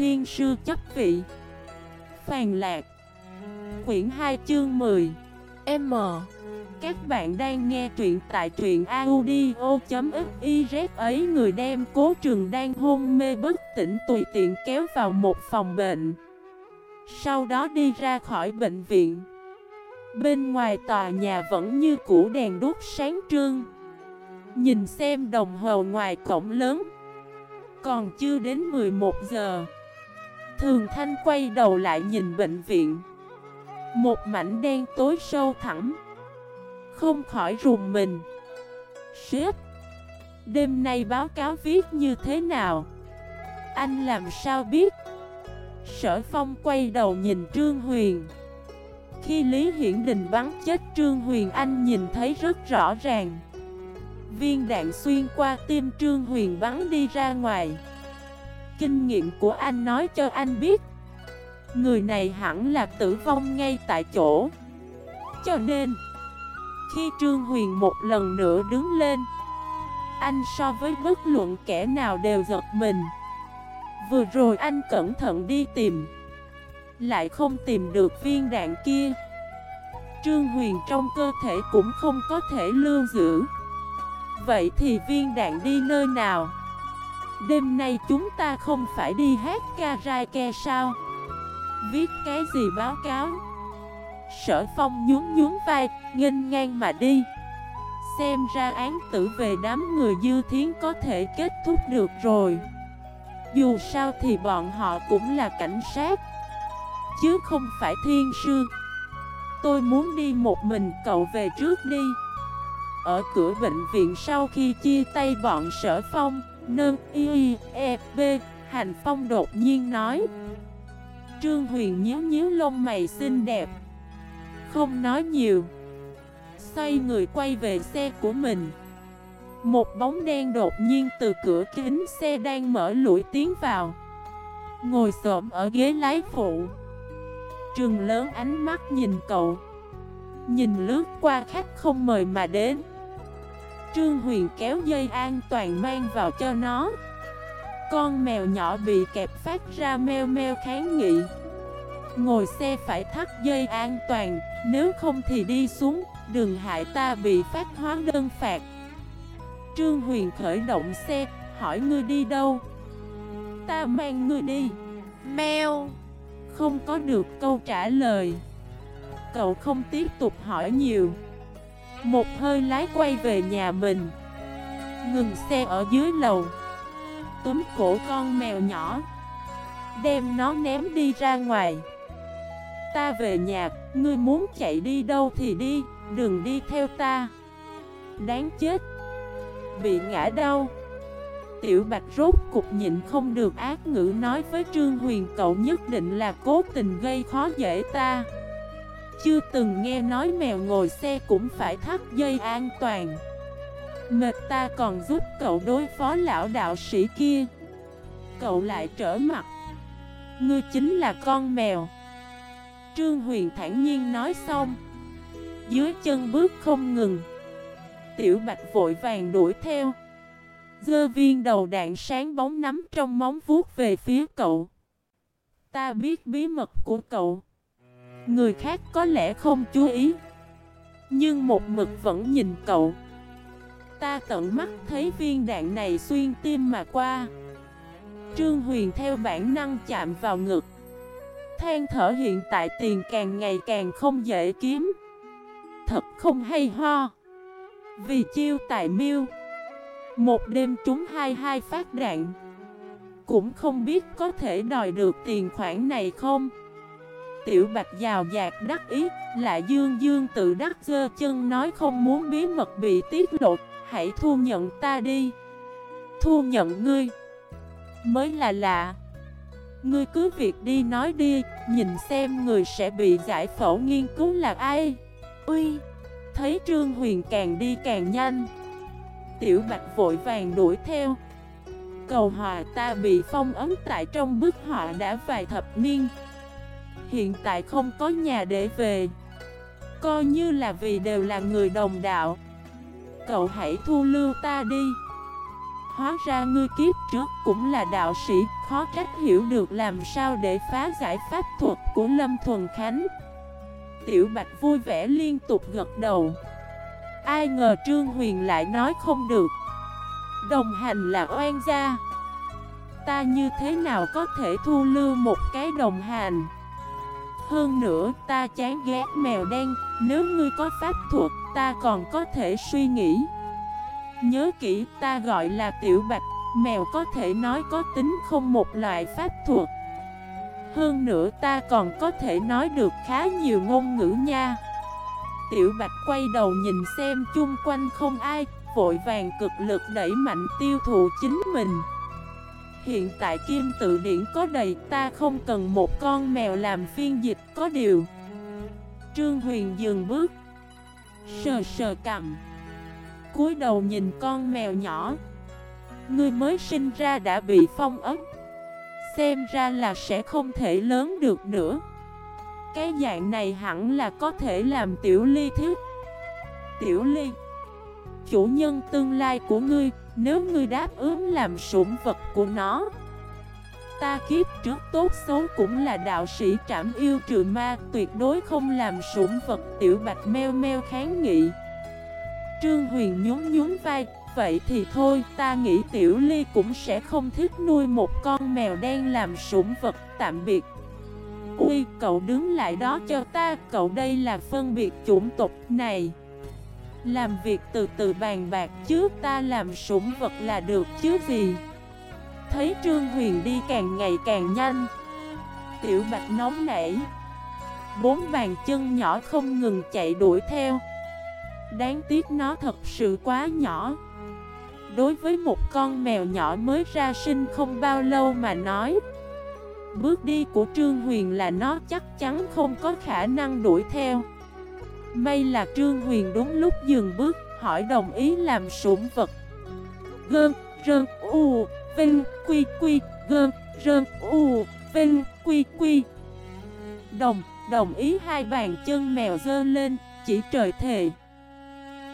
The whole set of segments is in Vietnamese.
thiên sư chấp vị. Phàn lạc. Quyển 2 chương 10 M. Các bạn đang nghe truyện tại truyện audio.xyz ấy. Người đem cố trường đang hôn mê bất tỉnh tùy tiện kéo vào một phòng bệnh. Sau đó đi ra khỏi bệnh viện. Bên ngoài tòa nhà vẫn như cũ đèn đốt sáng trương Nhìn xem đồng hồ ngoài cổng lớn. Còn chưa đến 11 giờ Thường Thanh quay đầu lại nhìn bệnh viện. Một mảnh đen tối sâu thẳm. Không khỏi rùng mình. Sếp, Đêm nay báo cáo viết như thế nào? Anh làm sao biết? Sở Phong quay đầu nhìn Trương Huyền. Khi Lý Hiển Đình bắn chết Trương Huyền, Anh nhìn thấy rất rõ ràng. Viên đạn xuyên qua tim Trương Huyền bắn đi ra ngoài. Kinh nghiệm của anh nói cho anh biết. Người này hẳn là tử vong ngay tại chỗ. Cho nên, Khi Trương Huyền một lần nữa đứng lên, Anh so với bất luận kẻ nào đều giật mình. Vừa rồi anh cẩn thận đi tìm, Lại không tìm được viên đạn kia. Trương Huyền trong cơ thể cũng không có thể lưu giữ. Vậy thì viên đạn đi nơi nào? Đêm nay chúng ta không phải đi hát karaoke sao? Viết cái gì báo cáo? Sở phong nhún nhún vai, nghênh ngang mà đi Xem ra án tử về đám người dư thiến có thể kết thúc được rồi Dù sao thì bọn họ cũng là cảnh sát Chứ không phải thiên sư Tôi muốn đi một mình cậu về trước đi ở cửa bệnh viện sau khi chia tay bọn sở phong, nâng y e b, hành phong đột nhiên nói. Trương Huyền nhíu nhíu lông mày xinh đẹp. Không nói nhiều. Xoay người quay về xe của mình. Một bóng đen đột nhiên từ cửa kính xe đang mở lũi tiến vào. Ngồi xổm ở ghế lái phụ. Trường lớn ánh mắt nhìn cậu. Nhìn lướt qua khách không mời mà đến. Trương Huyền kéo dây an toàn mang vào cho nó. Con mèo nhỏ bị kẹp phát ra meo meo kháng nghị. Ngồi xe phải thắt dây an toàn Nếu không thì đi xuống Đừng hại ta bị phát hóa đơn phạt. Trương Huyền khởi động xe Hỏi ngươi đi đâu? Ta mang ngươi đi. Mèo. Không có được câu trả lời. Cậu không tiếp tục hỏi nhiều một hơi lái quay về nhà mình. Ngừng xe ở dưới lầu. Túm cổ con mèo nhỏ. Đem nó ném đi ra ngoài. Ta về nhà, ngươi muốn chạy đi đâu thì đi, đừng đi theo ta. Đáng chết. Bị ngã đau. Tiểu Bạch rốt cục nhịn không được ác ngữ nói với Trương Huyền cậu nhất định là cố tình gây khó dễ ta chưa từng nghe nói mèo ngồi xe cũng phải thắt dây an toàn. Mệt ta còn giúp cậu đối phó lão đạo sĩ kia. Cậu lại trở mặt. Ngươi chính là con mèo. Trương Huyền thản nhiên nói xong. Dưới chân bước không ngừng. Tiểu Bạch vội vàng đuổi theo. Dơ viên đầu đạn sáng bóng nắm trong móng vuốt về phía cậu. Ta biết bí mật của cậu. Người khác có lẽ không chú ý, Nhưng một mực vẫn nhìn cậu. Ta tận mắt thấy viên đạn này xuyên tim mà qua. Trương Huyền theo bản năng chạm vào ngực. Than thở hiện tại tiền càng ngày càng không dễ kiếm. Thật không hay ho. Vì chiêu tài miêu, Một đêm trúng hai hai phát đạn. Cũng không biết có thể đòi được tiền khoản này không. Tiểu Bạch giàu dạt đắc ý, lại dương dương tự đắc dơ chân nói không muốn bí mật bị tiết lộ, hãy thu nhận ta đi. Thu nhận ngươi. Mới là lạ. Ngươi cứ việc đi nói đi, nhìn xem người sẽ bị giải phẫu nghiên cứu là ai. Uy, thấy Trương Huyền càng đi càng nhanh. Tiểu Bạch vội vàng đuổi theo. Cầu hòa ta bị phong ấn tại trong bức họa đã vài thập niên. Hiện tại không có nhà để về. Coi như là vì đều là người đồng đạo. Cậu hãy thu lưu ta đi. Hóa ra ngươi kiếp trước cũng là đạo sĩ, Khó trách hiểu được làm sao để phá giải pháp thuật của Lâm Thuần Khánh. Tiểu Bạch vui vẻ liên tục gật đầu. Ai ngờ Trương Huyền lại nói không được. Đồng hành là oan gia. Ta như thế nào có thể thu lưu một cái đồng hành? Hơn nữa, ta chán ghét mèo đen. Nếu ngươi có pháp thuật, ta còn có thể suy nghĩ. Nhớ kỹ, ta gọi là tiểu bạch. Mèo có thể nói có tính không một loại pháp thuật. Hơn nữa, ta còn có thể nói được khá nhiều ngôn ngữ nha. Tiểu bạch quay đầu nhìn xem, chung quanh không ai, Vội vàng cực lực đẩy mạnh tiêu thụ chính mình. Hiện tại kim tự điển có đầy, ta không cần một con mèo làm phiên dịch, có điều. Trương Huyền dừng bước. Sờ sờ cầm. cúi đầu nhìn con mèo nhỏ. Ngươi mới sinh ra đã bị phong ấm Xem ra là sẽ không thể lớn được nữa. Cái dạng này hẳn là có thể làm tiểu ly thiết Tiểu ly, Chủ nhân tương lai của ngươi nếu ngươi đáp ứng làm sủng vật của nó, Ta kiếp trước tốt xấu cũng là đạo sĩ trảm yêu trừ ma, Tuyệt đối không làm sủng vật. Tiểu bạch meo meo kháng nghị. Trương Huyền nhún nhún vai. Vậy thì thôi, ta nghĩ tiểu ly cũng sẽ không thích nuôi một con mèo đen làm sủng vật. Tạm biệt. Ui cậu đứng lại đó cho ta. Cậu đây là phân biệt chủng tộc này. Làm việc từ từ bàn bạc trước ta làm sủng vật là được chứ gì. Thấy Trương Huyền đi càng ngày càng nhanh. Tiểu Bạch nóng nảy. Bốn bàn chân nhỏ không ngừng chạy đuổi theo. Đáng tiếc nó thật sự quá nhỏ. Đối với một con mèo nhỏ mới ra sinh không bao lâu mà nói, Bước đi của Trương Huyền là nó chắc chắn không có khả năng đuổi theo. May là Trương Huyền đúng lúc dừng bước hỏi đồng ý làm sủng vật Gơn, rơn, u, vinh, quy, quy, gơn, rơn, u, vinh, quy, quy Đồng, đồng ý hai bàn chân mèo dơ lên, chỉ trời thề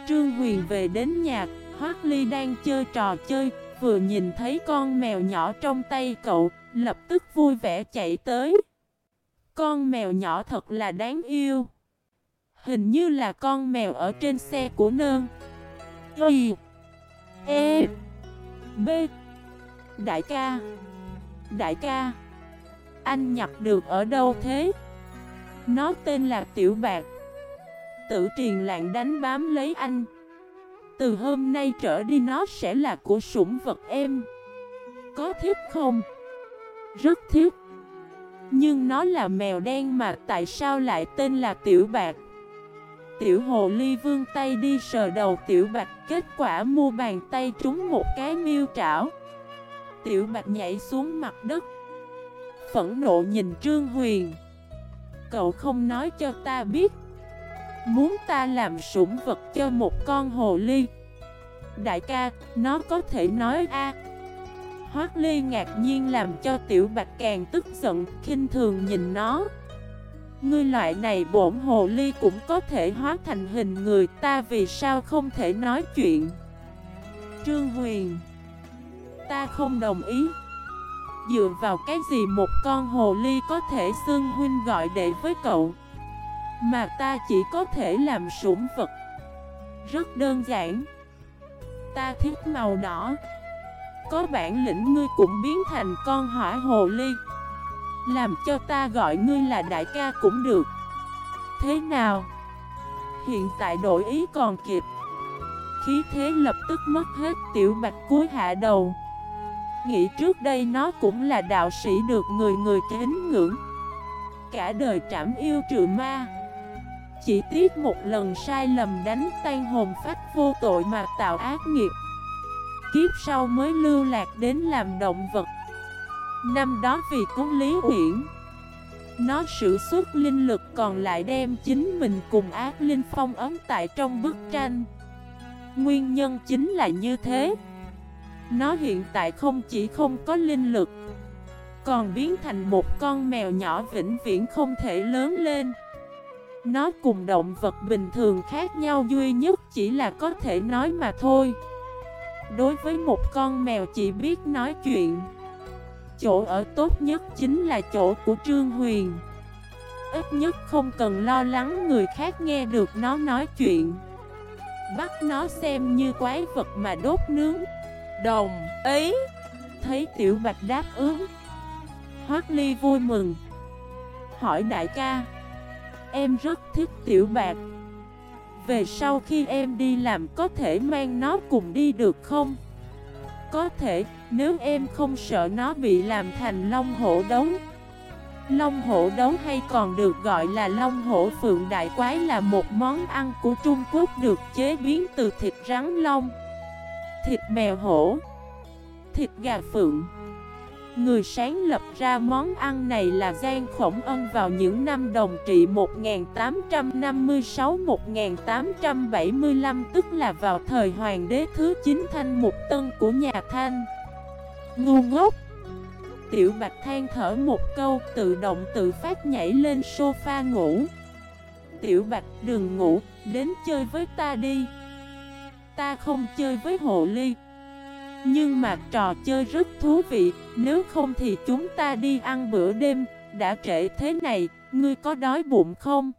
Trương Huyền về đến nhà, Hoác Ly đang chơi trò chơi, vừa nhìn thấy con mèo nhỏ trong tay cậu, lập tức vui vẻ chạy tới. Con mèo nhỏ thật là đáng yêu. Hình như là con mèo ở trên xe của nơn. Y E B Đại ca Đại ca, Anh nhặt được ở đâu thế? Nó tên là Tiểu Bạc Tử triền lạng đánh bám lấy anh Từ hôm nay trở đi nó sẽ là của sủng vật em Có thiết không? Rất thiết. Nhưng nó là mèo đen mà tại sao lại tên là Tiểu Bạc Tiểu hồ ly vương tay đi sờ đầu Tiểu Bạch Kết quả mua bàn tay trúng một cái miêu trảo. Tiểu Bạch nhảy xuống mặt đất Phẫn nộ nhìn Trương Huyền. Cậu không nói cho ta biết Muốn ta làm sủng vật cho một con hồ ly? Đại ca, nó có thể nói a. Hoác ly ngạc nhiên làm cho tiểu bạch càng tức giận, khinh thường nhìn nó. Ngươi loại này bổn hồ ly cũng có thể hóa thành hình người ta vì sao không thể nói chuyện? Trương Huyền, Ta không đồng ý. Dựa vào cái gì một con hồ ly có thể xưng huynh gọi đệ với cậu? Mà ta chỉ có thể làm sủng vật. Rất đơn giản. Ta thích màu đỏ. Có bản lĩnh ngươi cũng biến thành con hỏa hồ ly. Làm cho ta gọi ngươi là đại ca cũng được. Thế nào? Hiện tại đổi ý còn kịp. Khí thế lập tức mất hết tiểu bạch cuối hạ đầu. Nghĩ trước đây nó cũng là đạo sĩ được người người kính ngưỡng. Cả đời trảm yêu trừ ma. Chỉ tiếc một lần sai lầm đánh tan hồn phách vô tội mà tạo ác nghiệp. Kiếp sau mới lưu lạc đến làm động vật Năm đó vì cứu Lý Uyển. Nó sử xuất linh lực còn lại đem chính mình cùng ác linh phong ấm tại trong bức tranh. Nguyên nhân chính là như thế. Nó hiện tại không chỉ không có linh lực, Còn biến thành một con mèo nhỏ vĩnh viễn không thể lớn lên. Nó cùng động vật bình thường khác nhau duy nhất chỉ là có thể nói mà thôi. Đối với một con mèo chỉ biết nói chuyện. Chỗ ở tốt nhất chính là chỗ của Trương Huyền. Ít nhất không cần lo lắng người khác nghe được nó nói chuyện. Bắt nó xem như quái vật mà đốt nướng. Đồng ý. Thấy Tiểu Bạch đáp ứng. Hoác Ly vui mừng. Hỏi đại ca, Em rất thích Tiểu Bạch. Về sau khi em đi làm có thể mang nó cùng đi được không? Có thể, nếu em không sợ nó bị làm thành long hổ đấu Long hổ đấu hay còn được gọi là long hổ phượng đại quái là một món ăn của Trung Quốc được chế biến từ thịt rắn long Thịt mèo hổ Thịt gà phượng. Người sáng lập ra món ăn này là Giang Khổng Ân vào những năm đồng trị 1856-1875 tức là vào thời hoàng đế thứ 9 Thanh Mục Tân của nhà Thanh. Ngu ngốc! Tiểu Bạch than thở một câu tự động tự phát nhảy lên sofa ngủ. Tiểu Bạch đừng ngủ, đến chơi với ta đi. Ta không chơi với hồ ly. Nhưng mà trò chơi rất thú vị, nếu không thì chúng ta đi ăn bữa đêm, đã trễ thế này, ngươi có đói bụng không?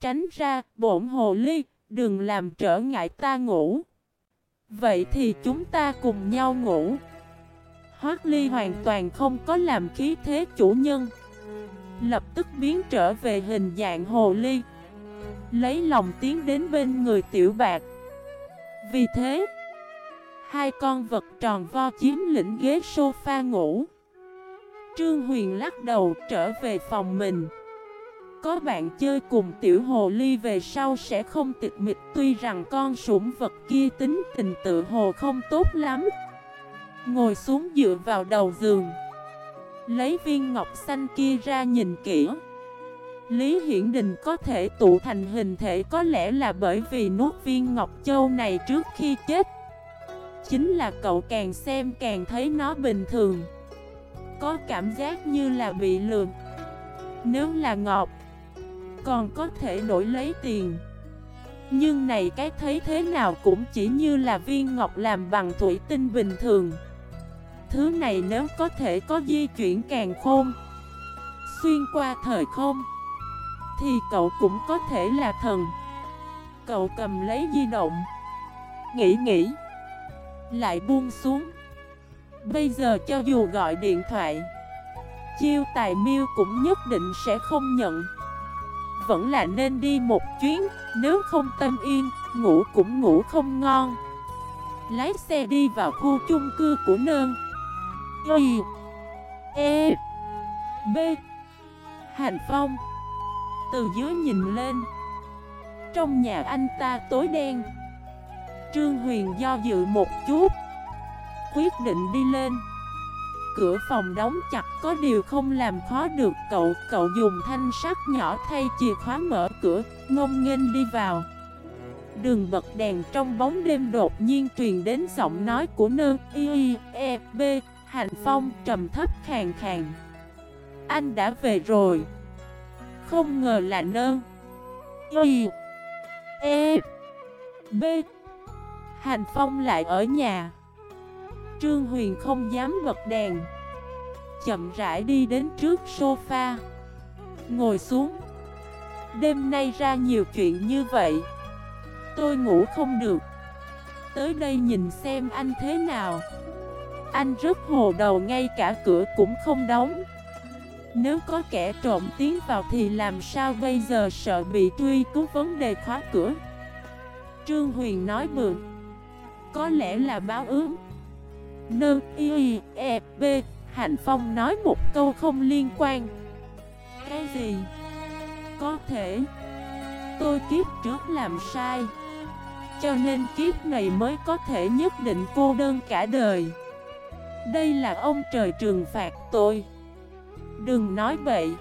Tránh ra, bổn hồ ly, đừng làm trở ngại ta ngủ. Vậy thì chúng ta cùng nhau ngủ. Hoác ly hoàn toàn không có làm khí thế chủ nhân. Lập tức biến trở về hình dạng hồ ly. Lấy lòng tiến đến bên người tiểu bạc. Vì thế... Hai con vật tròn vo chiếm lĩnh ghế sofa ngủ. Trương Huyền lắc đầu trở về phòng mình. Có bạn chơi cùng tiểu hồ ly về sau sẽ không tịch mịch, Tuy rằng con sủng vật kia tính tình tự hồ không tốt lắm. Ngồi xuống dựa vào đầu giường. Lấy viên ngọc xanh kia ra nhìn kỹ. Lý Hiển Đình có thể tụ thành hình thể có lẽ là bởi vì nuốt viên ngọc châu này trước khi chết. Chính là cậu càng xem càng thấy nó bình thường. Có cảm giác như là bị lừa. Nếu là ngọt, Còn có thể đổi lấy tiền. Nhưng này cái thấy thế nào cũng chỉ như là viên ngọc làm bằng thủy tinh bình thường. Thứ này nếu có thể có di chuyển càng khôn, Xuyên qua thời không, Thì cậu cũng có thể là thần. Cậu cầm lấy di động, Nghĩ nghĩ lại buông xuống. Bây giờ cho dù gọi điện thoại, Chiêu tài miêu cũng nhất định sẽ không nhận. Vẫn là nên đi một chuyến, Nếu không tâm yên, Ngủ cũng ngủ không ngon. Lái xe đi vào khu chung cư của nơn. Y E B Hành Phong. Từ dưới nhìn lên. Trong nhà anh ta tối đen. Trương Huyền do dự một chút. Quyết định đi lên. Cửa phòng đóng chặt, có điều không làm khó được. Cậu Cậu dùng thanh sắt nhỏ thay chìa khóa mở cửa, Ngông nghênh đi vào. Đường bật đèn trong bóng đêm đột nhiên truyền đến giọng nói của nơ, y e b Hành phong trầm thấp khàn khàn. Anh đã về rồi. Không ngờ là nơ. Y e b. Hành Phong lại ở nhà. Trương Huyền không dám bật đèn. Chậm rãi đi đến trước sofa. Ngồi xuống. Đêm nay ra nhiều chuyện như vậy. Tôi ngủ không được. Tới đây nhìn xem anh thế nào. Anh rất hồ đầu ngay cả cửa cũng không đóng. Nếu có kẻ trộm tiến vào thì làm sao bây giờ sợ bị truy cứu vấn đề khóa cửa? Trương Huyền nói bường có lẽ là báo ứng. Nơ, y e b. Hạnh Phong nói một câu không liên quan. Cái gì? Có thể. Tôi kiếp trước làm sai. Cho nên kiếp này mới có thể nhất định cô đơn cả đời. Đây là ông trời trừng phạt tôi. Đừng nói bậy.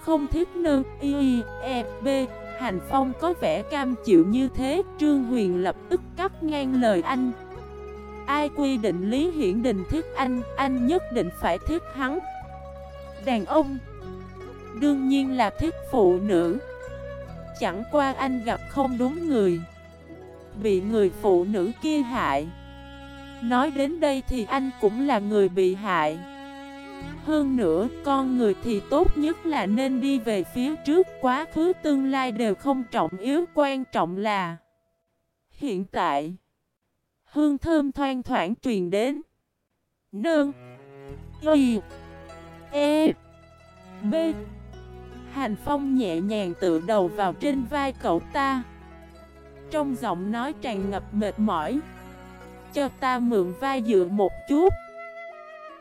Không thích nơ y e b. Hành Phong có vẻ cam chịu như thế, Trương Huyền lập tức cắt ngang lời anh. Ai quy định Lý Hiển Đình thích anh Anh nhất định phải thích hắn. Đàn ông, Đương nhiên là thích phụ nữ. Chẳng qua anh gặp không đúng người, Bị người phụ nữ kia hại. Nói đến đây thì anh cũng là người bị hại. Hơn nữa, con người thì tốt nhất là nên đi về phía trước, Quá khứ, tương lai đều không trọng yếu, Quan trọng là Hiện tại. Hương thơm thoang thoảng truyền đến. Nương Y E B. Hành Phong nhẹ nhàng tự đầu vào trên vai cậu ta. Trong giọng nói tràn ngập mệt mỏi. Cho ta mượn vai dựa một chút.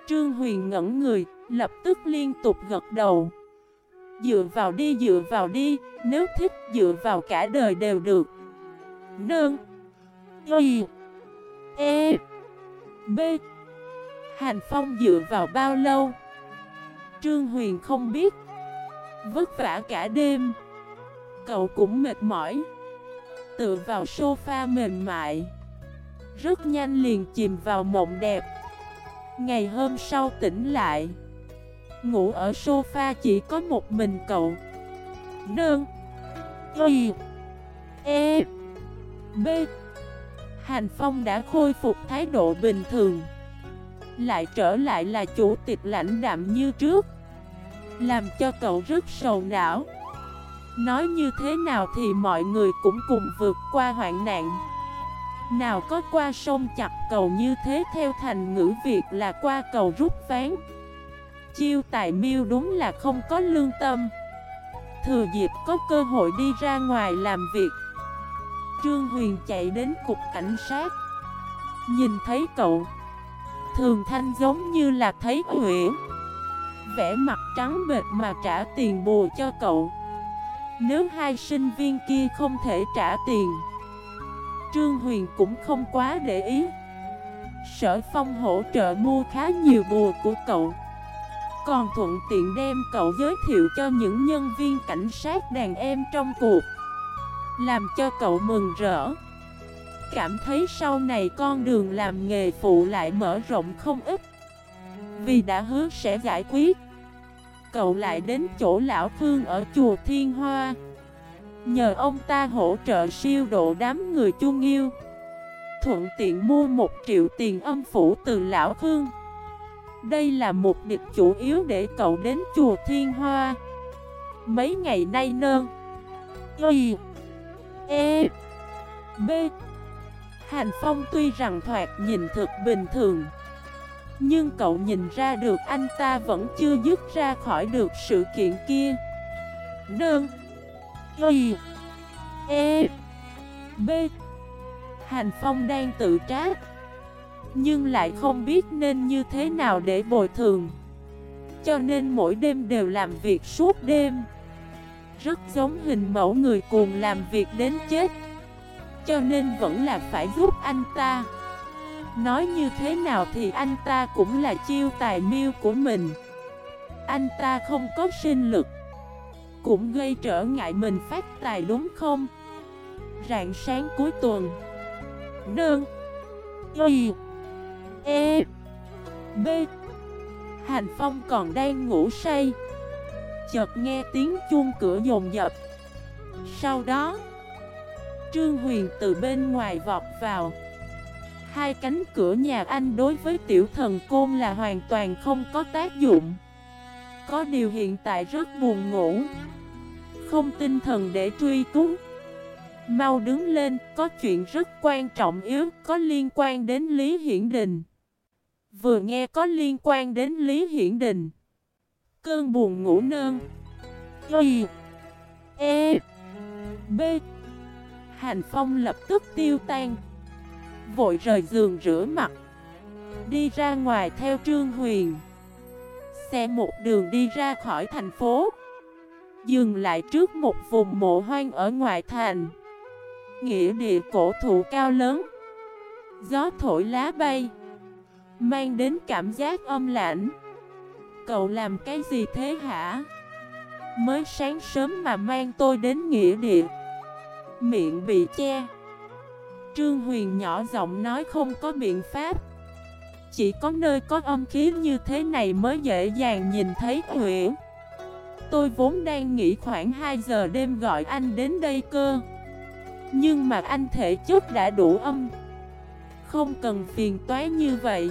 Trương Huyền ngẩn người, Lập tức liên tục gật đầu. Dựa vào đi, dựa vào đi, Nếu thích, dựa vào cả đời đều được. Nương. Y. E. B. Hành Phong dựa vào bao lâu? Trương Huyền không biết. Vất vả cả đêm. Cậu cũng mệt mỏi. Tựa vào sofa mềm mại. Rất nhanh liền chìm vào mộng đẹp. Ngày hôm sau tỉnh lại. Ngủ ở sofa chỉ có một mình cậu. Nương. Y. E. B. Hành Phong đã khôi phục thái độ bình thường. Lại trở lại là chủ tịch lãnh đạm như trước. Làm cho cậu rất sầu não. Nói như thế nào thì mọi người cũng cùng vượt qua hoạn nạn. Nào có qua sông chặt cầu như thế theo thành ngữ Việt là qua cầu rút ván. Chiêu tài miêu đúng là không có lương tâm. Thừa dịp có cơ hội đi ra ngoài làm việc. Trương Huyền chạy đến cục cảnh sát. Nhìn thấy cậu, Thường thanh giống như là thấy huyễn Vẽ mặt trắng bệt mà trả tiền bù cho cậu. Nếu hai sinh viên kia không thể trả tiền Trương Huyền cũng không quá để ý. Sở phong hỗ trợ mua khá nhiều bùa của cậu. Còn thuận tiện đem cậu giới thiệu cho những nhân viên cảnh sát đàn em trong cuộc, làm cho cậu mừng rỡ. Cảm thấy sau này con đường làm nghề phụ lại mở rộng không ít. Vì đã hứa sẽ giải quyết, Cậu lại đến chỗ lão Phương ở chùa Thiên Hoa. Nhờ ông ta hỗ trợ siêu độ đám người chung yêu Thuận tiện mua một triệu tiền âm phủ từ lão khương. Đây là mục đích chủ yếu để cậu đến chùa Thiên Hoa. Mấy ngày nay nơn. Y. E. B. Hành Phong tuy rằng thoạt nhìn thực bình thường, Nhưng cậu nhìn ra được anh ta vẫn chưa dứt ra khỏi được sự kiện kia. Nương Y E B. Hành Phong đang tự trách Nhưng lại không biết nên như thế nào để bồi thường. Cho nên mỗi đêm đều làm việc suốt đêm. Rất giống hình mẫu người cuồng làm việc đến chết. Cho nên vẫn là phải giúp anh ta. Nói như thế nào thì anh ta cũng là chiêu tài miêu của mình. Anh ta không có sinh lực. Cũng gây trở ngại mình phát tài đúng không? Rạng sáng cuối tuần. Đơn Y. E. B. Hành Phong còn đang ngủ say. Chợt nghe tiếng chuông cửa dồn dập. Sau đó, Trương Huyền từ bên ngoài vọt vào. Hai cánh cửa nhà anh đối với tiểu thần côn là hoàn toàn không có tác dụng. Có điều hiện tại rất buồn ngủ. Không tinh thần để truy cứu. Mau đứng lên, có chuyện rất quan trọng yếu, có liên quan đến Lý Hiển Đình. Vừa nghe có liên quan đến Lý Hiển Đình. Cơn buồn ngủ nơn. Y. E. B. Hành Phong lập tức tiêu tan. Vội rời giường rửa mặt. Đi ra ngoài theo Trương Huyền. Xe một đường đi ra khỏi thành phố. Dừng lại trước một vùng mộ hoang ở ngoại thành. Nghĩa địa cổ thụ cao lớn. Gió thổi lá bay, Mang đến cảm giác âm lạnh Cậu làm cái gì thế hả? Mới sáng sớm mà mang tôi đến nghĩa địa. Miệng bị che. Trương Huyền nhỏ giọng nói không có biện pháp. Chỉ có nơi có âm khí như thế này mới dễ dàng nhìn thấy huyễn. Tôi vốn đang nghỉ khoảng 2 giờ đêm gọi anh đến đây cơ. Nhưng mà anh thể chất đã đủ âm. Không cần phiền toái như vậy.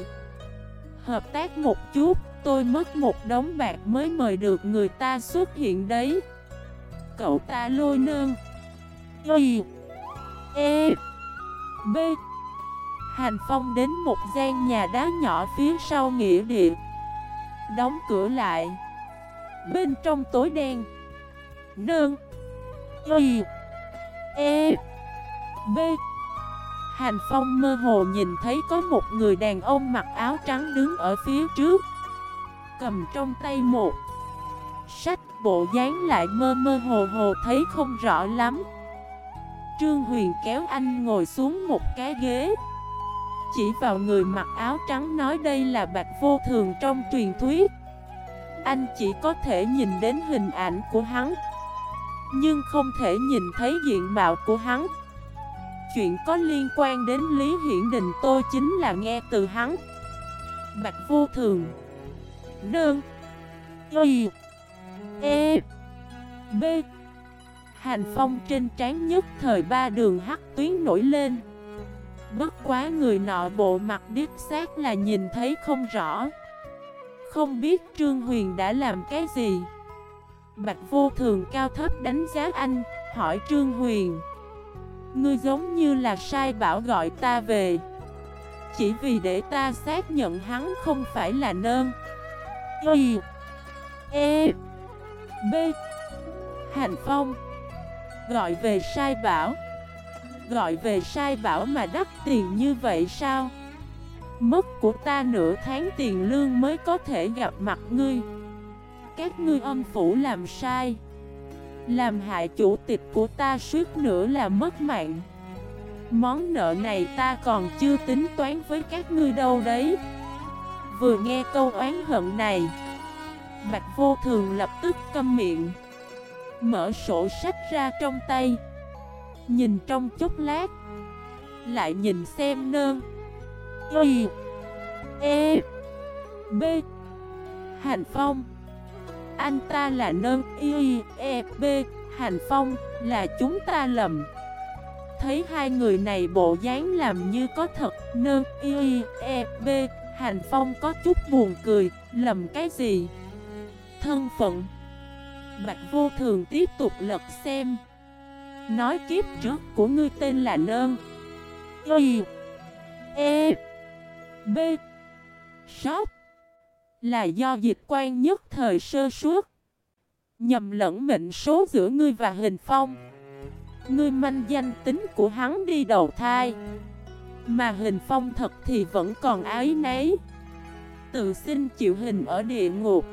Hợp tác một chút, Tôi mất một đống bạc mới mời được người ta xuất hiện đấy. Cậu ta lôi nương Y E B. Hành Phong đến một gian nhà đá nhỏ phía sau nghĩa địa. Đóng cửa lại. Bên trong tối đen. Nương. Y. E. B. Hành Phong mơ hồ nhìn thấy có một người đàn ông mặc áo trắng đứng ở phía trước. Cầm trong tay một Sách bộ dáng lại mơ mơ hồ hồ thấy không rõ lắm. Trương Huyền kéo anh ngồi xuống một cái ghế. Chỉ vào người mặc áo trắng nói đây là bạch vô thường trong truyền thuyết. Anh chỉ có thể nhìn đến hình ảnh của hắn, Nhưng không thể nhìn thấy diện mạo của hắn. Chuyện có liên quan đến Lý Hiển Đình tôi chính là nghe từ hắn. Bạch vô thường. Đơn. Y. E. B. Hành phong trên trán nhất thời ba đường hắc tuyến nổi lên. Bất quá người nọ bộ mặt điếp xác là nhìn thấy không rõ. Không biết Trương Huyền đã làm cái gì. Bạch vô thường cao thấp đánh giá anh, Hỏi Trương Huyền. Ngươi giống như là sai bảo gọi ta về. Chỉ vì để ta xác nhận hắn không phải là nơm. Y E B. Hành Phong. Gọi về sai bảo. Gọi về sai bảo mà đắt tiền như vậy sao? Mất của ta nửa tháng tiền lương mới có thể gặp mặt ngươi. Các ngươi âm phủ làm sai. Làm hại chủ tịch của ta suốt nữa là mất mạng. Món nợ này ta còn chưa tính toán với các ngươi đâu đấy. Vừa nghe câu oán hận này, Bạch vô thường lập tức câm miệng, Mở sổ sách ra trong tay. Nhìn trong chốc lát. Lại nhìn xem nơn Y. E. B. Hành Phong. Anh ta là nơn Y. E. B. Hành Phong là chúng ta lầm. Thấy hai người này bộ dáng làm như có thật. Nơn Y. E. B. Hành Phong có chút buồn cười. Lầm cái gì? Thân phận. Bạch vô thường tiếp tục lật xem. Nói kiếp trước của ngươi tên là Nơn. Y. E. B. Sóc. Là do dịch quan nhất thời sơ suốt Nhầm lẫn mệnh số giữa ngươi và hình phong. Ngươi manh danh tính của hắn đi đầu thai. Mà hình phong thật thì vẫn còn ái nấy Tự xin chịu hình ở địa ngục.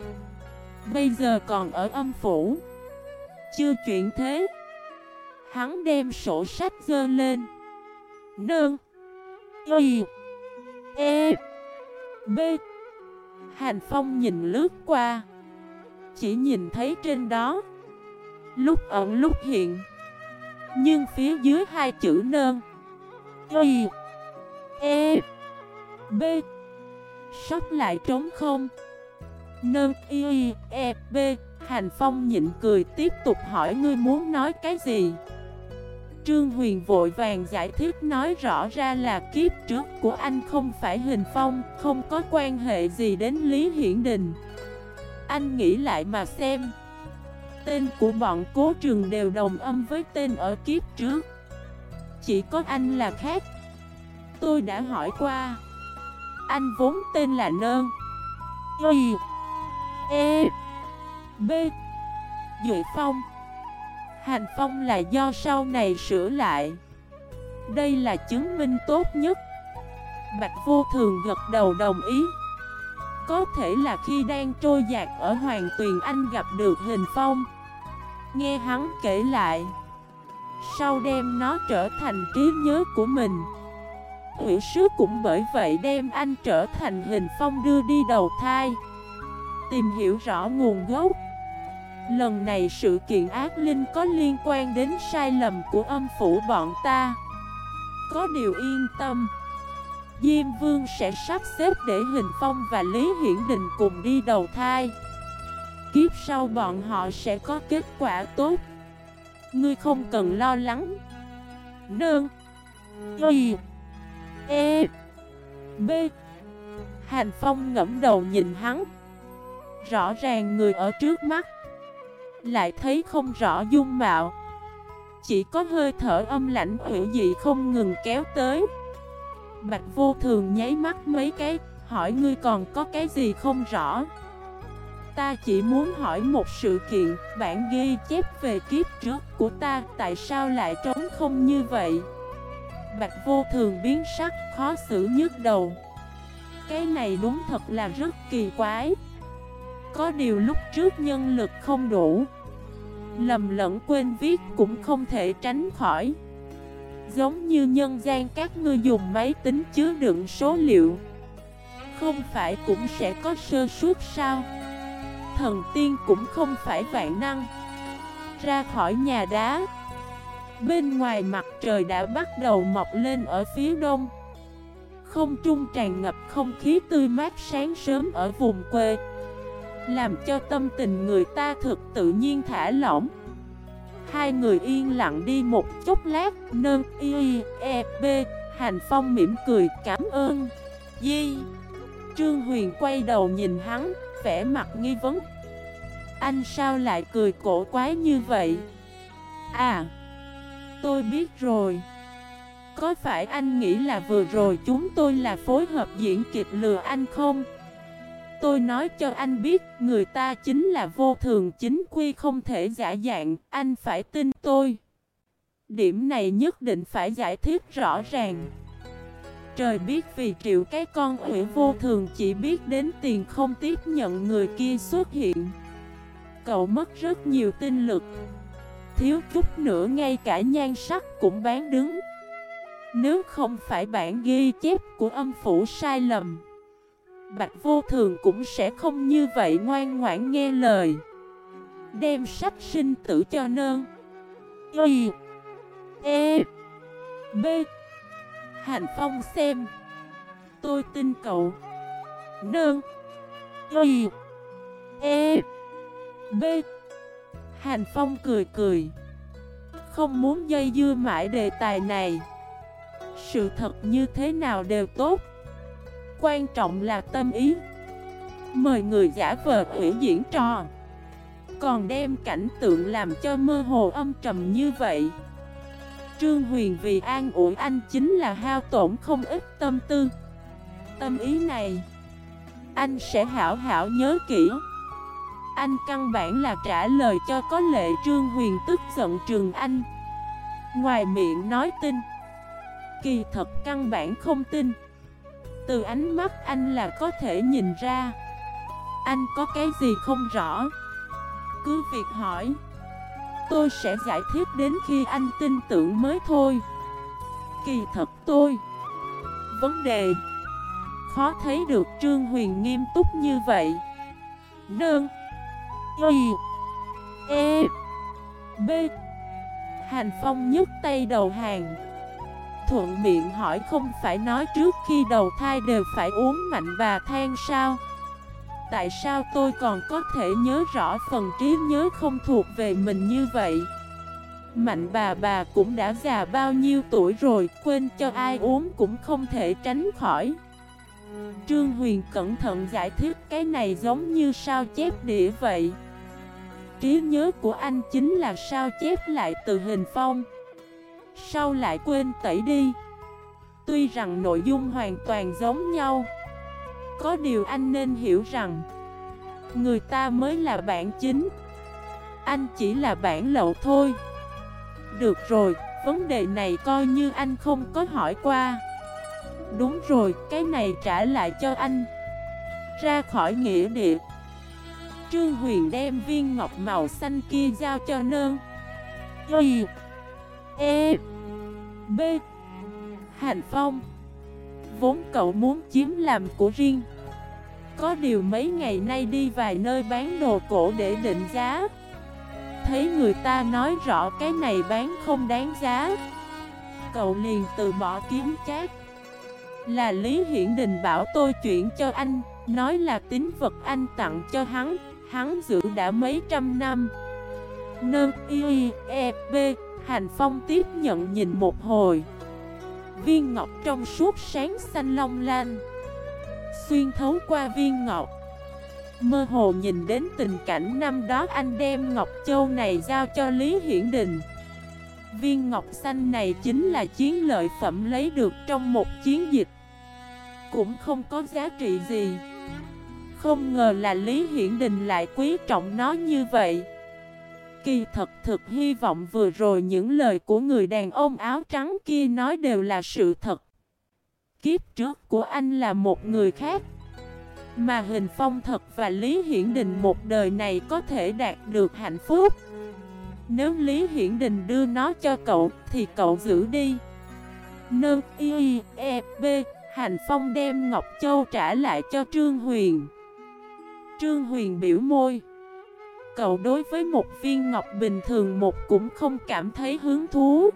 Bây giờ còn ở âm phủ. Chưa chuyển thế. Hắn đem sổ sách dơ lên. Nương Y. E. B. Hành Phong nhìn lướt qua. Chỉ nhìn thấy trên đó. Lúc ẩn lúc hiện. Nhưng phía dưới hai chữ nơn Y. E. B. Sóc lại trống không. Nơn y. E. B. Hành Phong nhịn cười tiếp tục hỏi ngươi muốn nói cái gì? Trương Huyền vội vàng giải thích nói rõ ra là kiếp trước của anh không phải hình phong, Không có quan hệ gì đến Lý Hiển Đình. Anh nghĩ lại mà xem. Tên của bọn cố trường đều đồng âm với tên ở kiếp trước. Chỉ có anh là khác. Tôi đã hỏi qua. Anh vốn tên là Nơn. Y. E. B. Duệ Phong. Hành Phong là do sau này sửa lại. Đây là chứng minh tốt nhất. Bạch Vô Thường gật đầu đồng ý. Có thể là khi đang trôi dạt ở Hoàng Tuyền Anh gặp được Hình Phong. Nghe hắn kể lại, Sau đem nó trở thành trí nhớ của mình. Hữu sứ cũng bởi vậy đem anh trở thành Hình Phong đưa đi đầu thai. Tìm hiểu rõ nguồn gốc. Lần này sự kiện ác linh có liên quan đến sai lầm của âm phủ bọn ta. Có điều yên tâm, Diêm Vương sẽ sắp xếp để Hình Phong và Lý Hiển Đình cùng đi đầu thai. Kiếp sau bọn họ sẽ có kết quả tốt. Ngươi không cần lo lắng. Nương, Y E B. Hành Phong ngẫm đầu nhìn hắn. Rõ ràng người ở trước mắt lại thấy không rõ dung mạo. Chỉ có hơi thở âm lạnh hữu dị không ngừng kéo tới. Bạch vô thường nháy mắt mấy cái, Hỏi ngươi còn có cái gì không rõ? Ta chỉ muốn hỏi một sự kiện bạn ghi chép về kiếp trước của ta, Tại sao lại trống không như vậy? Bạch vô thường biến sắc, khó xử nhức đầu. Cái này đúng thật là rất kỳ quái. Có điều lúc trước nhân lực không đủ Lầm lẫn quên viết cũng không thể tránh khỏi. Giống như nhân gian các ngươi dùng máy tính chứa đựng số liệu, Không phải cũng sẽ có sơ suất sao? Thần tiên cũng không phải vạn năng. Ra khỏi nhà đá, Bên ngoài mặt trời đã bắt đầu mọc lên ở phía đông. Không trung tràn ngập không khí tươi mát sáng sớm ở vùng quê. Làm cho tâm tình người ta thực tự nhiên thả lỏng. Hai người yên lặng đi một chút lát, Nâng y e b Hành Phong mỉm cười, cảm ơn. Di. Trương Huyền quay đầu nhìn hắn, vẻ mặt nghi vấn. Anh sao lại cười cổ quái như vậy? À Tôi biết rồi. Có phải anh nghĩ là vừa rồi chúng tôi là phối hợp diễn kịch lừa anh không? Tôi nói cho anh biết, người ta chính là vô thường, chính quy không thể giả dạng. Anh phải tin tôi. Điểm này nhất định phải giải thích rõ ràng. Trời biết vì triệu cái con ủy vô thường, chỉ biết đến tiền không tiếp nhận người kia xuất hiện. Cậu mất rất nhiều tinh lực. Thiếu chút nữa ngay cả nhan sắc cũng bán đứng. Nếu không phải bản ghi chép của âm phủ sai lầm Bạch vô thường cũng sẽ không như vậy ngoan ngoãn nghe lời. Đem sách sinh tử cho nơn Y E B. Hạnh Phong xem. Tôi tin cậu. Nơn Y E B. Hàn Phong cười cười. Không muốn dây dưa mãi đề tài này. Sự thật như thế nào đều tốt. Quan trọng là tâm ý. Mời người giả vờ ủy diễn trò. Còn đem cảnh tượng làm cho mơ hồ âm trầm như vậy. Trương Huyền vì an ủi anh chính là hao tổn không ít tâm tư. Tâm ý này, Anh sẽ hảo hảo nhớ kỹ. Anh căn bản là trả lời cho có lệ Trương Huyền tức giận Trường Anh. Ngoài miệng nói tin, Kỳ thật căn bản không tin. Từ ánh mắt anh là có thể nhìn ra. Anh có cái gì không rõ? Cứ việc hỏi. Tôi sẽ giải thích đến khi anh tin tưởng mới thôi. Kỳ thật tôi. Vấn đề. Khó thấy được Trương Huyền nghiêm túc như vậy. Nương. Y. E. B. Hành Phong nhấc tay đầu hàng. Thuận miệng hỏi không phải nói trước khi đầu thai đều phải uống mạnh và than sao? Tại sao tôi còn có thể nhớ rõ phần trí nhớ không thuộc về mình như vậy? Mạnh bà bà cũng đã già bao nhiêu tuổi rồi, Quên cho ai uống cũng không thể tránh khỏi. Trương Huyền cẩn thận giải thích, cái này giống như sao chép đĩa vậy? Trí nhớ của anh chính là sao chép lại từ hình phong. Sau lại quên tẩy đi? Tuy rằng nội dung hoàn toàn giống nhau có điều anh nên hiểu rằng Người ta mới là bản chính. Anh chỉ là bản lậu thôi. Được rồi, vấn đề này coi như anh không có hỏi qua. Đúng rồi, cái này trả lại cho anh. Ra khỏi nghĩa địa. Trương Huyền đem viên ngọc màu xanh kia giao cho nơn. Y E B. Hành Phong, Vốn cậu muốn chiếm làm của riêng. Có điều mấy ngày nay đi vài nơi bán đồ cổ để định giá. Thấy người ta nói rõ cái này bán không đáng giá. Cậu liền từ bỏ kiếm chát. Là Lý Hiển Đình bảo tôi chuyển cho anh, Nói là tín vật anh tặng cho hắn. Hắn giữ đã mấy trăm năm. Nơ, y e b. Hành Phong tiếp nhận nhìn một hồi. Viên ngọc trong suốt sáng xanh long lanh, Xuyên thấu qua viên ngọc. Mơ hồ nhìn đến tình cảnh năm đó anh đem Ngọc Châu này giao cho Lý Hiển Đình. Viên ngọc xanh này chính là chiến lợi phẩm lấy được trong một chiến dịch. Cũng không có giá trị gì. Không ngờ là Lý Hiển Đình lại quý trọng nó như vậy. Kỳ thật thực hy vọng vừa rồi những lời của người đàn ông áo trắng kia nói đều là sự thật. Kiếp trước của anh là một người khác. Mà hình phong thật và Lý Hiển Đình một đời này có thể đạt được hạnh phúc. Nếu Lý Hiển Đình đưa nó cho cậu Thì cậu giữ đi. Nơ y e b Hành Phong đem Ngọc Châu trả lại cho Trương Huyền. Trương Huyền biểu môi. Cậu đối với một viên ngọc bình thường một cũng không cảm thấy hứng thú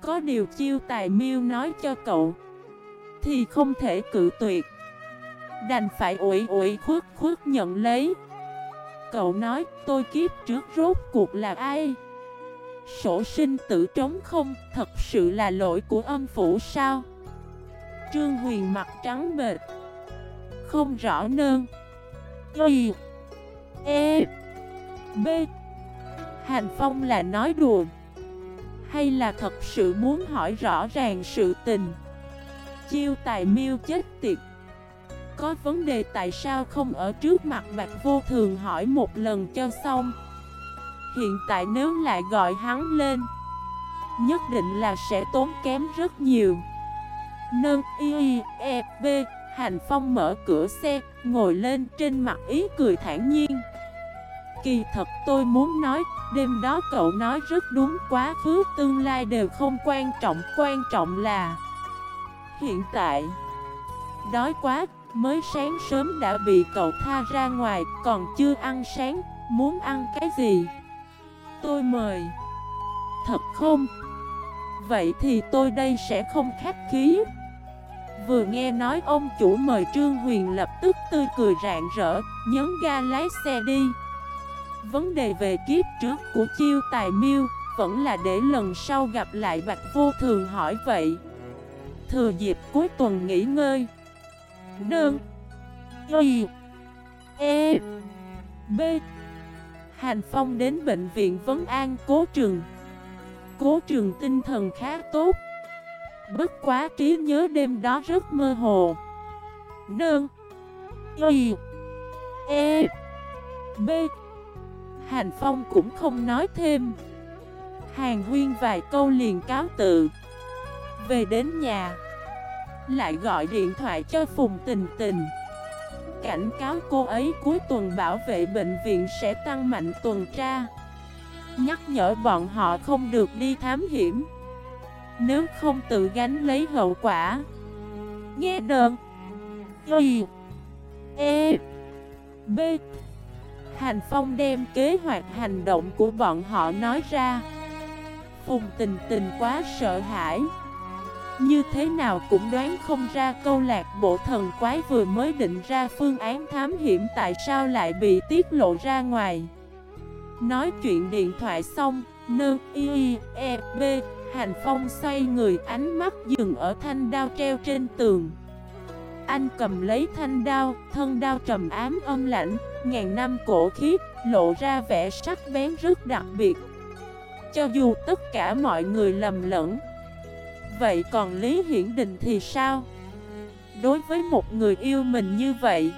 Có điều chiêu tài miêu nói cho cậu, Thì không thể cự tuyệt Đành phải ủi ủi khuất khuất nhận lấy Cậu nói, tôi kiếp trước rốt cuộc là ai? Sổ sinh tử trống không, Thật sự là lỗi của âm phủ sao? Trương Huyền mặt trắng bệt Không rõ nơn Y E B. Hành Phong là nói đùa Hay là thật sự muốn hỏi rõ ràng sự tình? Chiêu tài miêu chết tiệt. Có vấn đề tại sao không ở trước mặt bạc vô thường hỏi một lần cho xong? Hiện tại nếu lại gọi hắn lên, Nhất định là sẽ tốn kém rất nhiều. Nâng y e b Hành Phong mở cửa xe, Ngồi lên trên mặt ý cười thản nhiên. Kỳ thật tôi muốn nói, Đêm đó cậu nói rất đúng, Quá khứ, tương lai đều không quan trọng Quan trọng là Hiện tại. Đói quá, Mới sáng sớm đã bị cậu tha ra ngoài, Còn chưa ăn sáng, Muốn ăn cái gì? Tôi mời. Thật không? Vậy thì tôi đây sẽ không khách khí. Vừa nghe nói ông chủ mời Trương Huyền lập tức tươi cười rạng rỡ, Nhấn ga lái xe đi. Vấn đề về kiếp trước của chiêu tài miêu Vẫn là để lần sau gặp lại Bạch Vô Thường hỏi vậy. Thừa dịp cuối tuần nghỉ ngơi. Nương Y. E. B. Hành Phong đến bệnh viện Vấn An Cố Trường. Cố Trường tinh thần khá tốt. Bất quá trí nhớ đêm đó rất mơ hồ. Nương Y. E. B. Hành Phong cũng không nói thêm. Hàng huyên vài câu liền cáo tự Về đến nhà, lại gọi điện thoại cho Phùng Tình Tình. Cảnh cáo cô ấy cuối tuần bảo vệ bệnh viện sẽ tăng mạnh tuần tra. Nhắc nhở bọn họ không được đi thám hiểm. Nếu không tự gánh lấy hậu quả. Nghe đơn Y. E. B. Hành Phong đem kế hoạch hành động của bọn họ nói ra. Phùng tình tình quá sợ hãi. Như thế nào cũng đoán không ra câu lạc bộ thần quái vừa mới định ra phương án thám hiểm tại sao lại bị tiết lộ ra ngoài. Nói chuyện điện thoại xong, nơ y e b Hành Phong xoay người ánh mắt dừng ở thanh đao treo trên tường. Anh cầm lấy thanh đao, thân đao trầm ám âm lạnh, ngàn năm cổ khiếp, lộ ra vẻ sắc bén rất đặc biệt Cho dù tất cả mọi người lầm lẫn Vậy còn Lý Hiển Đình thì sao? Đối với một người yêu mình như vậy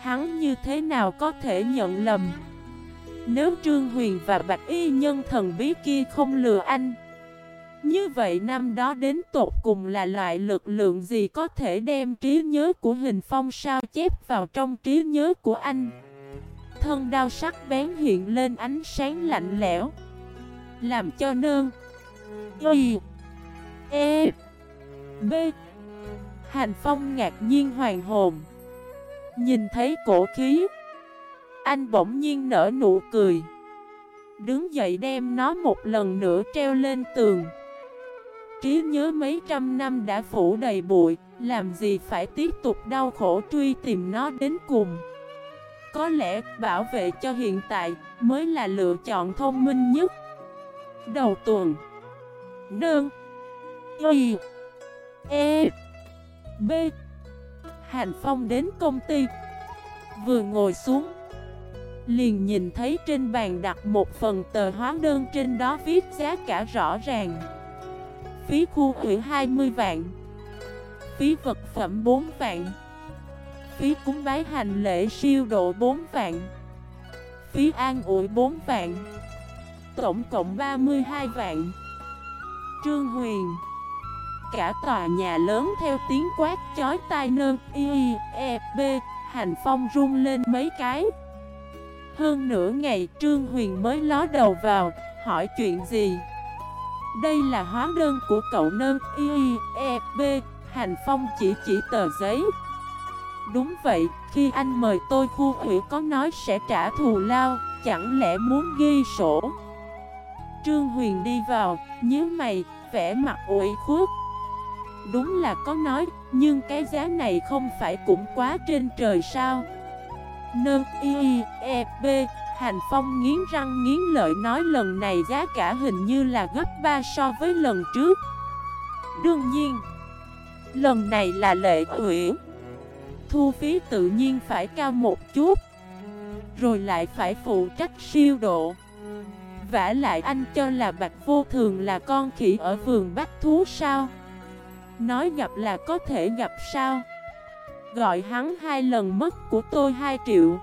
Hắn như thế nào có thể nhận lầm Nếu Trương Huyền và Bạch Y nhân thần bí kia không lừa anh như vậy năm đó đến tột cùng là loại lực lượng gì có thể đem trí nhớ của hình phong sao chép vào trong trí nhớ của anh? Thân đao sắc bén hiện lên ánh sáng lạnh lẽo, Làm cho nơn, Y E B. Hành Phong ngạc nhiên hoàng hồn, Nhìn thấy cổ khí. Anh bỗng nhiên nở nụ cười, Đứng dậy đem nó một lần nữa treo lên tường. Trí nhớ mấy trăm năm đã phủ đầy bụi, Làm gì phải tiếp tục đau khổ truy tìm nó đến cùng? Có lẽ bảo vệ cho hiện tại mới là lựa chọn thông minh nhất. Đầu tuần. Đơn. Y. E. B. Hành Phong đến công ty. Vừa ngồi xuống, Liền nhìn thấy trên bàn đặt một phần tờ hóa đơn trên đó viết giá cả rõ ràng. Phí khu hủy 20 vạn. Phí vật phẩm 4 vạn. Phí cúng bái hành lễ siêu độ 4 vạn. Phí an ủi 4 vạn. Tổng cộng 32 vạn. Trương Huyền. Cả tòa nhà lớn theo tiếng quát chói tai nơ Y, E, B Hành phong rung lên mấy cái. Hơn nửa ngày Trương Huyền mới ló đầu vào Hỏi chuyện gì? Đây là hóa đơn của cậu nơn Y, E, B Hành phong chỉ chỉ tờ giấy. Đúng vậy, khi anh mời tôi khu hủy có nói sẽ trả thù lao Chẳng lẽ muốn ghi sổ? Trương Huyền đi vào, nhớ mày, vẽ mặt ủi khuất. Đúng là có nói, nhưng cái giá này không phải cũng quá trên trời sao? Nơ y e b Hành Phong nghiến răng nghiến lợi nói lần này giá cả hình như là gấp 3 so với lần trước. Đương nhiên, Lần này là lệ ủy Thu phí tự nhiên phải cao một chút, Rồi lại phải phụ trách siêu độ. Vả lại anh cho là bạch vô thường là con khỉ ở vườn bách thú sao? Nói gặp là có thể gặp sao? Gọi hắn hai lần mất của tôi 2 triệu.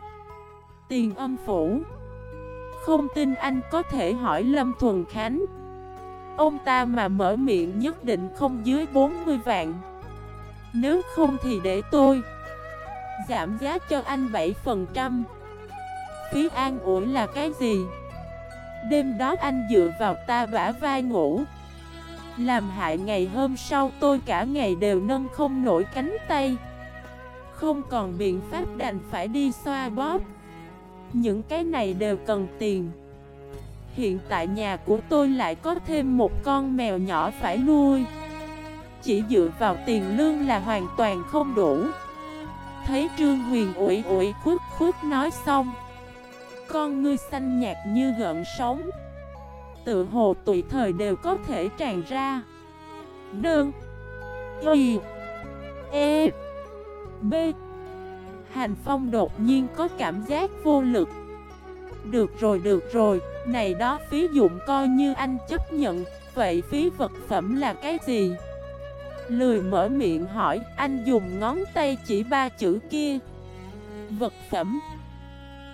Tiền âm phủ. Không tin anh có thể hỏi Lâm Thuần Khánh. Ông ta mà mở miệng nhất định không dưới 40 vạn. Nếu không thì để tôi Giảm giá cho anh 7% Phí an ủi là cái gì? Đêm đó anh dựa vào ta bả vai ngủ. Làm hại ngày hôm sau tôi cả ngày đều nâng không nổi cánh tay. Không còn biện pháp đành phải đi xoa bóp. Những cái này đều cần tiền. Hiện tại nhà của tôi lại có thêm một con mèo nhỏ phải nuôi. Chỉ dựa vào tiền lương là hoàn toàn không đủ. Thấy Trương Huyền ủi ủi khuất khuất nói xong, con ngươi xanh nhạt như gợn sóng. Tự hồ tùy thời đều có thể tràn ra. Đơn, Y E B Hành Phong đột nhiên có cảm giác vô lực. Được rồi được rồi, Này đó phí dụng coi như anh chấp nhận, Vậy phí vật phẩm là cái gì? Lười mở miệng hỏi, Anh dùng ngón tay chỉ ba chữ kia. Vật phẩm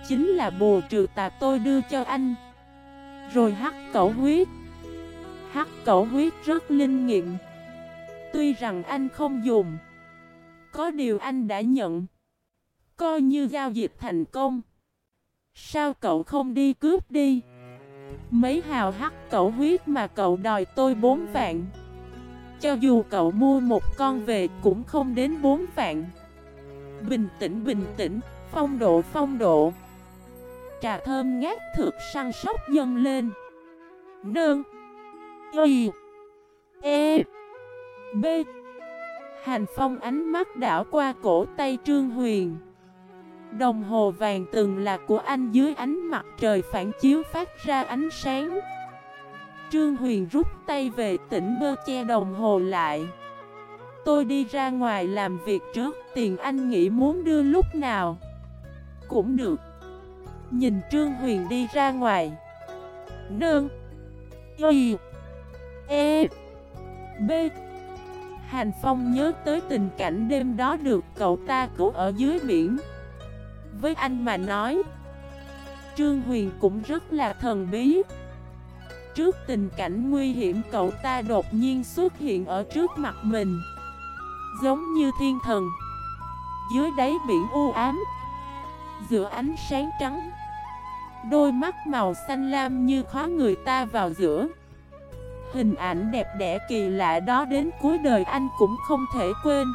Chính là bùa trừ tà tôi đưa cho anh. Rồi hắc cẩu huyết. Hắc cẩu huyết rất linh nghiệm. Tuy rằng anh không dùng, Có điều anh đã nhận. Coi như giao dịch thành công. Sao cậu không đi cướp đi? Mấy hào hắc cậu huyết mà cậu đòi tôi 4 vạn. Cho dù cậu mua một con về cũng không đến 4 vạn. Bình tĩnh bình tĩnh. Phong độ phong độ. Trà thơm ngát thực săn sóc dâng lên. Nương. Y. E. B. Hành phong ánh mắt đảo qua cổ tay Trương Huyền. Đồng hồ vàng từng là của anh dưới ánh mặt trời phản chiếu phát ra ánh sáng. Trương Huyền rút tay về tỉnh bơ che đồng hồ lại. Tôi đi ra ngoài làm việc trước, Tiền anh nghĩ muốn đưa lúc nào? Cũng được. Nhìn Trương Huyền đi ra ngoài. Nương. Y. E. B. Hành Phong nhớ tới tình cảnh đêm đó được cậu ta cứu ở dưới biển. Với anh mà nói. Trương Huyền cũng rất là thần bí. Trước tình cảnh nguy hiểm, cậu ta đột nhiên xuất hiện ở trước mặt mình. Giống như thiên thần. Dưới đáy biển u ám. Giữa ánh sáng trắng. Đôi mắt màu xanh lam như khóa người ta vào giữa. Hình ảnh đẹp đẽ kỳ lạ đó đến cuối đời anh cũng không thể quên.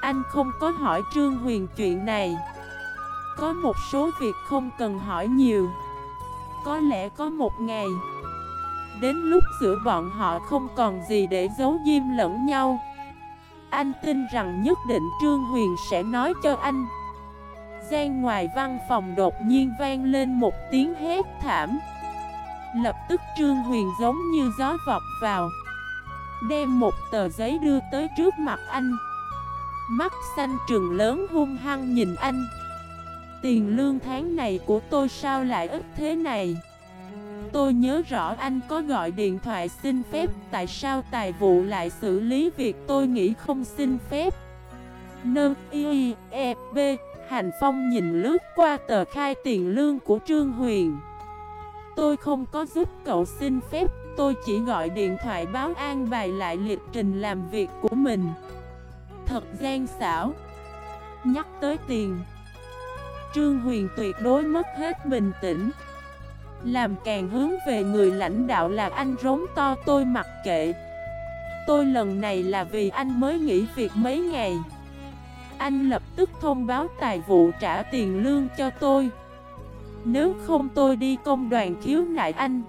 Anh không có hỏi Trương Huyền chuyện này. Có một số việc không cần hỏi nhiều. Có lẽ có một ngày, Đến lúc giữa bọn họ không còn gì để giấu diêm lẫn nhau, Anh tin rằng nhất định Trương Huyền sẽ nói cho anh. Gian ngoài văn phòng đột nhiên vang lên một tiếng hét thảm. Lập tức Trương Huyền giống như gió vọt vào, Đem một tờ giấy đưa tới trước mặt anh. Mắt xanh trừng lớn hung hăng nhìn anh. Tiền lương tháng này của tôi sao lại ít thế này? Tôi nhớ rõ anh có gọi điện thoại xin phép, Tại sao tài vụ lại xử lý việc tôi nghĩ không xin phép? Nơ, y e b Hành Phong nhìn lướt qua tờ khai tiền lương của Trương Huyền. Tôi không có giúp cậu xin phép, Tôi chỉ gọi điện thoại báo an bài lại lịch trình làm việc của mình. Thật gian xảo. Nhắc tới tiền Trương Huyền tuyệt đối mất hết bình tĩnh. Làm càng hướng về người lãnh đạo là anh rống to, tôi mặc kệ. Tôi lần này là vì anh mới nghỉ việc mấy ngày. Anh lập tức thông báo tài vụ trả tiền lương cho tôi. Nếu không tôi đi công đoàn khiếu nại anh.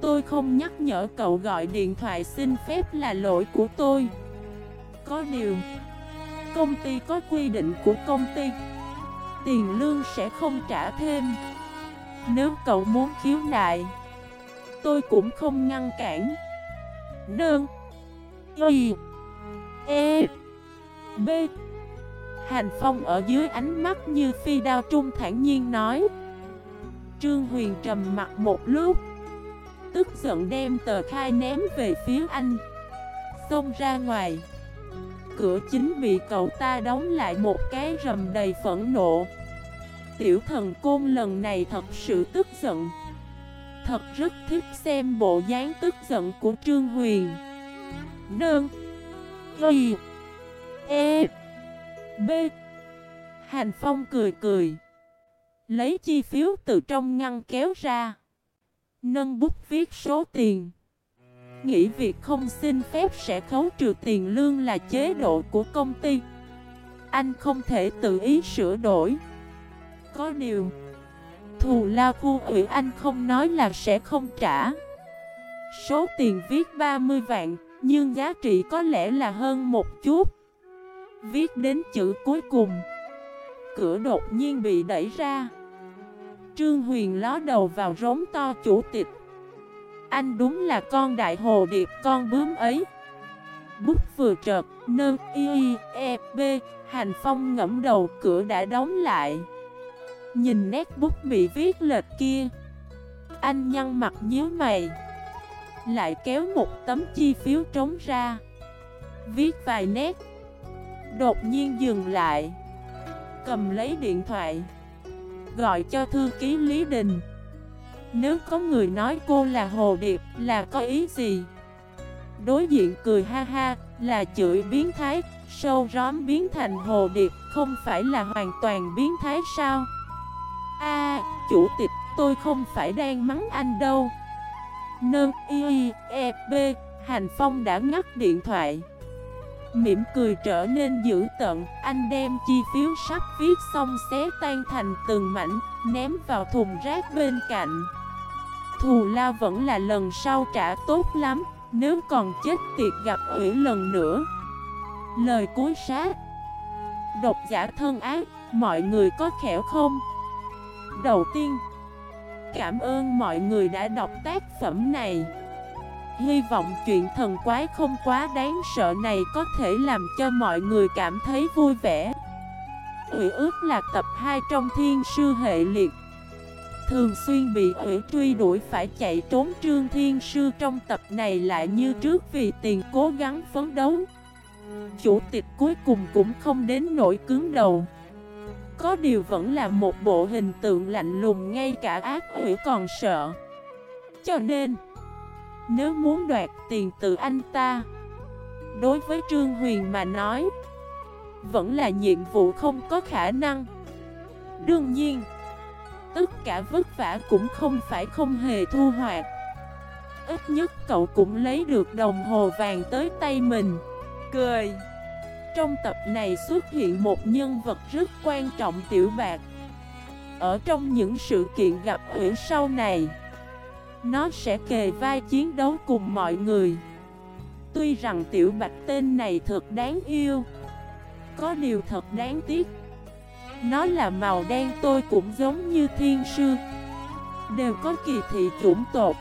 Tôi không nhắc nhở cậu gọi điện thoại xin phép là lỗi của tôi. Có điều, Công ty có quy định của công ty. Tiền lương sẽ không trả thêm. Nếu cậu muốn khiếu nại, Tôi cũng không ngăn cản. Đơn Y E B. Hành Phong ở dưới ánh mắt như phi đao trung thản nhiên nói. Trương Huyền trầm mặt một lúc, Tức giận đem tờ khai ném về phía anh, Xông ra ngoài. Cửa chính bị cậu ta đóng lại một cái rầm đầy phẫn nộ. Tiểu thần côn lần này thật sự tức giận. Thật rất thích xem bộ dáng tức giận của Trương Huyền. Nương Y E B. Hành Phong cười cười. Lấy chi phiếu từ trong ngăn kéo ra. Nâng bút viết số tiền. Nghĩ việc không xin phép sẽ khấu trừ tiền lương là chế độ của công ty. Anh không thể tự ý sửa đổi. Có điều, Thù lao khu ủy anh không nói là sẽ không trả. Số tiền viết 30 vạn, Nhưng giá trị có lẽ là hơn một chút. Viết đến chữ cuối cùng. Cửa đột nhiên bị đẩy ra. Trương Huyền ló đầu vào rống to chủ tịch. Anh đúng là con đại hồ điệp con bướm ấy. Bút vừa trợt, nơ, y, e, b Hành Phong ngẫm đầu cửa đã đóng lại. Nhìn nét bút bị viết lệch kia. Anh nhăn mặt nhíu mày. Lại kéo một tấm chi phiếu trống ra. Viết vài nét. Đột nhiên dừng lại. Cầm lấy điện thoại. Gọi cho thư ký Lý Đình. Nếu có người nói cô là Hồ Điệp là có ý gì? Đối diện cười ha ha là chửi biến thái Sâu róm biến thành Hồ Điệp không phải là hoàn toàn biến thái sao? A, chủ tịch tôi không phải đang mắng anh đâu Nơ y e b Hành Phong đã ngắt điện thoại Mỉm cười trở nên dữ tận Anh đem chi phiếu sắp viết xong xé tan thành từng mảnh Ném vào thùng rác bên cạnh Thù la vẫn là lần sau trả tốt lắm, Nếu còn chết tiệt gặp ủy lần nữa. Lời cuối sát. Độc giả thân ác, Mọi người có khẻo không? Đầu tiên, Cảm ơn mọi người đã đọc tác phẩm này. Hy vọng chuyện thần quái không quá đáng sợ này có thể làm cho mọi người cảm thấy vui vẻ. Ủy ước là tập 2 trong thiên sư hệ liệt. Thường xuyên bị ủy truy đuổi phải chạy trốn. Trương thiên sư trong tập này lại như trước vì tiền cố gắng phấn đấu. Chủ tịch cuối cùng cũng không đến nỗi cứng đầu. Có điều vẫn là một bộ hình tượng lạnh lùng, ngay cả ác ủy còn sợ. Cho nên, nếu muốn đoạt tiền từ anh ta, Đối với Trương Huyền mà nói, Vẫn là nhiệm vụ không có khả năng. Đương nhiên Tất cả vất vả cũng không phải không hề thu hoạch. Ít nhất cậu cũng lấy được đồng hồ vàng tới tay mình. Cười. Trong tập này xuất hiện một nhân vật rất quan trọng tiểu bạc. Ở trong những sự kiện gặp ủy sau này, nó sẽ kề vai chiến đấu cùng mọi người. Tuy rằng tiểu bạch tên này thật đáng yêu, Có điều thật đáng tiếc. Nó là màu đen tôi cũng giống như thiên sư. Đều có kỳ thị chủng tột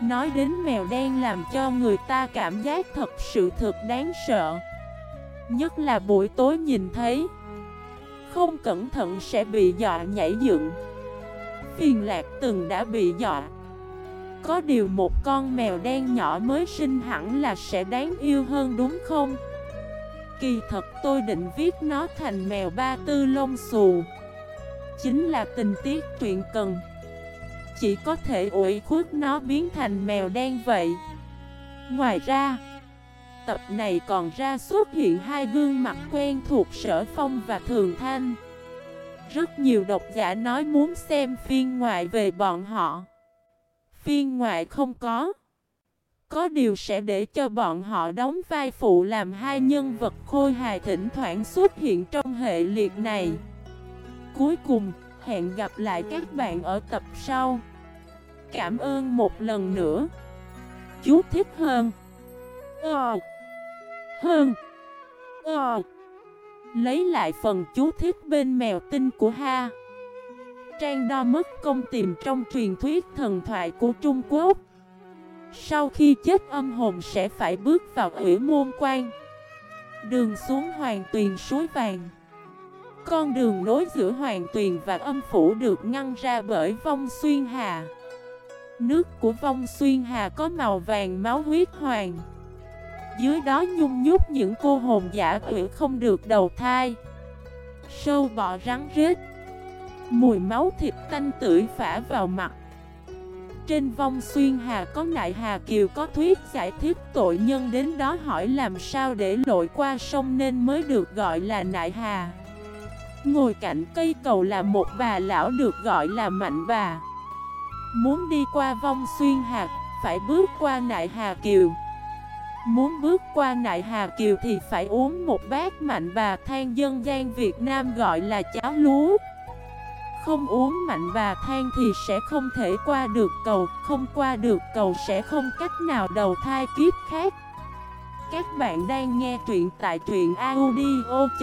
Nói đến mèo đen làm cho người ta cảm giác thật sự thực đáng sợ. Nhất là buổi tối nhìn thấy, Không cẩn thận sẽ bị dọa nhảy dựng. Phiền lạc từng đã bị dọa. Có điều một con mèo đen nhỏ mới sinh hẳn là sẽ đáng yêu hơn đúng không? Kỳ thật tôi định viết nó thành mèo ba tư lông xù. Chính là tình tiết truyện cần. Chỉ có thể ủi khuất nó biến thành mèo đen vậy. Ngoài ra, Tập này còn ra xuất hiện hai gương mặt quen thuộc Sở Phong và Thường Thanh. Rất nhiều độc giả nói muốn xem phiên ngoại về bọn họ. Phiên ngoại không có có điều sẽ để cho bọn họ đóng vai phụ làm hai nhân vật khôi hài thỉnh thoảng xuất hiện trong hệ liệt này. Cuối cùng, hẹn gặp lại các bạn ở tập sau. Cảm ơn một lần nữa. Chú thích hơn. Ờ. Hơn. Ờ. Lấy lại phần chú thích bên mèo tinh của Ha. Trang đo mất công tìm trong truyền thuyết thần thoại của Trung Quốc. Sau khi chết âm hồn sẽ phải bước vào ủy môn quan. Đường xuống hoàng tuyền suối vàng. Con đường nối giữa hoàng tuyền và âm phủ được ngăn ra bởi vong xuyên hà. Nước của vong xuyên hà có màu vàng máu huyết hoàng. Dưới đó nhung nhúc những cô hồn giả quỷ không được đầu thai. Sâu bọ rắn rết. Mùi máu thịt tanh tưởi phả vào mặt trên vong xuyên hà, có nại hà kiều có thuyết giải thích tội nhân đến đó hỏi làm sao để lội qua sông nên mới được gọi là nại hà. Ngồi cạnh cây cầu là một bà lão được gọi là mạnh bà. Muốn đi qua vong xuyên hà, phải bước qua nại hà kiều. Muốn bước qua nại hà kiều thì phải uống một bát mạnh bà than dân gian Việt Nam gọi là cháo lúa không uống mạnh và than thì sẽ không thể qua được cầu, Không qua được cầu sẽ không cách nào đầu thai kiếp khác. Các bạn đang nghe truyện tại truyện audio.fif